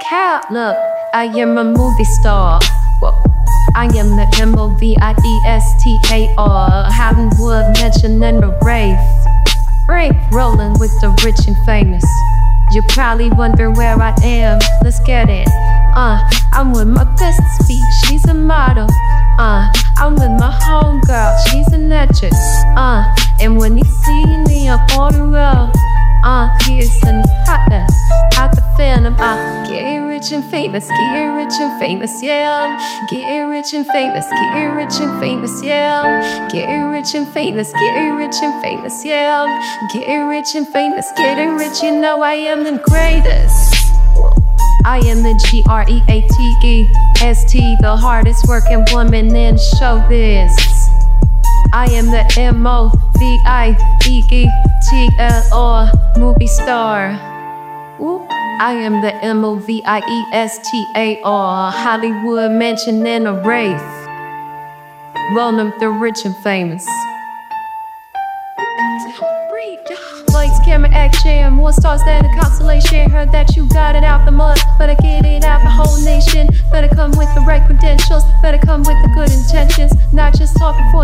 cap. Look, I am a movie star. Whoa. I am the M O V I E S T A R. Hollywood mentioned in the rave. Rave rolling with the rich and famous. You probably wonder where I am. Let's get it. Uh, I'm with my best speech. She's a model. Uh, I'm with my homegirl. She's an actress. Uh, and when you see me up on the road, uh, here's some hotness. Phantom. Uh, get rich and famous. Get rich and famous. Yeah. Get rich and famous. Get rich and famous. Yeah. Get rich and famous. Get rich and famous. Yeah. Get rich and famous. Getting rich. You know I am the greatest. I am the G R E A T E S T, the hardest working woman in showbiz. I am the M O V I E E T L R movie star. Ooh. I am the M O V I E S T A R Hollywood mansion in a wraith. Rolling the rich and famous. Lights, camera, action. More stars than a constellation. Heard that you got it out the mud. Better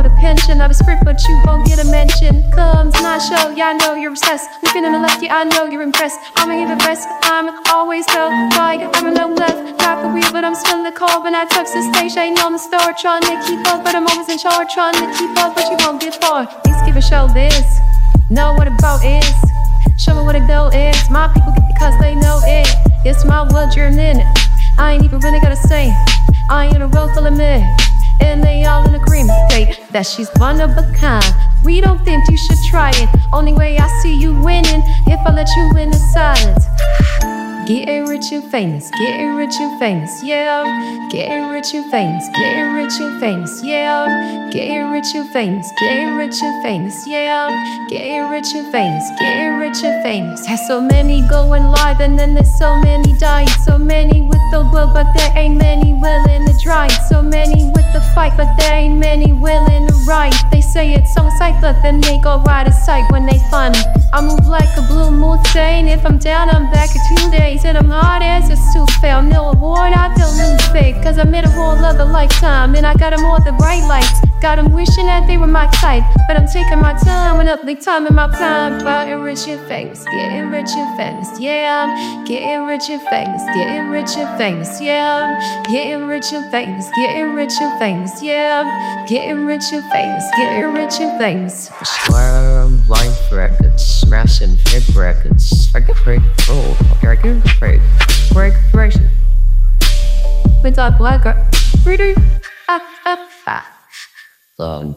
the pension. Not a script, but you won't get a mention. Comes not show, yeah, I know you're obsessed. Looking in the left, yeah, I know you're impressed. I'm in the best, I'm always the right. I'm the left, got the wheel, but I'm still the car. When I touch the stage, I on the star. Trying to keep up, but I'm always in charge. Trying to keep up, but you won't get far. Please give a show this. Know what about is. Show me what a go is. My people get because they know it. It's my world, you're in it. I ain't even really gotta say. I ain't a road full of men. That she's one of a kind. We don't think you should try it. Only way I see you winning if I let you in the silence. Getting rich and famous, getting rich and famous, yeah. Getting rich and famous, getting rich and famous, yeah. Getting rich and famous, getting rich and famous, yeah. Getting rich and famous, getting rich and famous. Has so many going live and then there's so many dying. So many with the will, but there ain't many willing to try. So many say it's on sight, but then they go right of sight when they it. I move like a blue moon saying if I'm down, I'm back in two days. And I'm hard as a souffle. I'm no award, I don't lose faith. Cause I made a whole other lifetime. And I got them all the bright lights. Got them wishing that they were my type. But I'm taking my time when up time in my time. Getting rich and famous, getting rich and famous, yeah. I'm getting rich and famous, getting rich and famous, yeah. I'm getting rich and famous, getting rich and famous, yeah. I'm getting rich and famous, getting rich and famous. Slam life records, smashing hit records. I get break, oh, okay, I get break, break, break. With our black, ready, ah, ah, ah. Long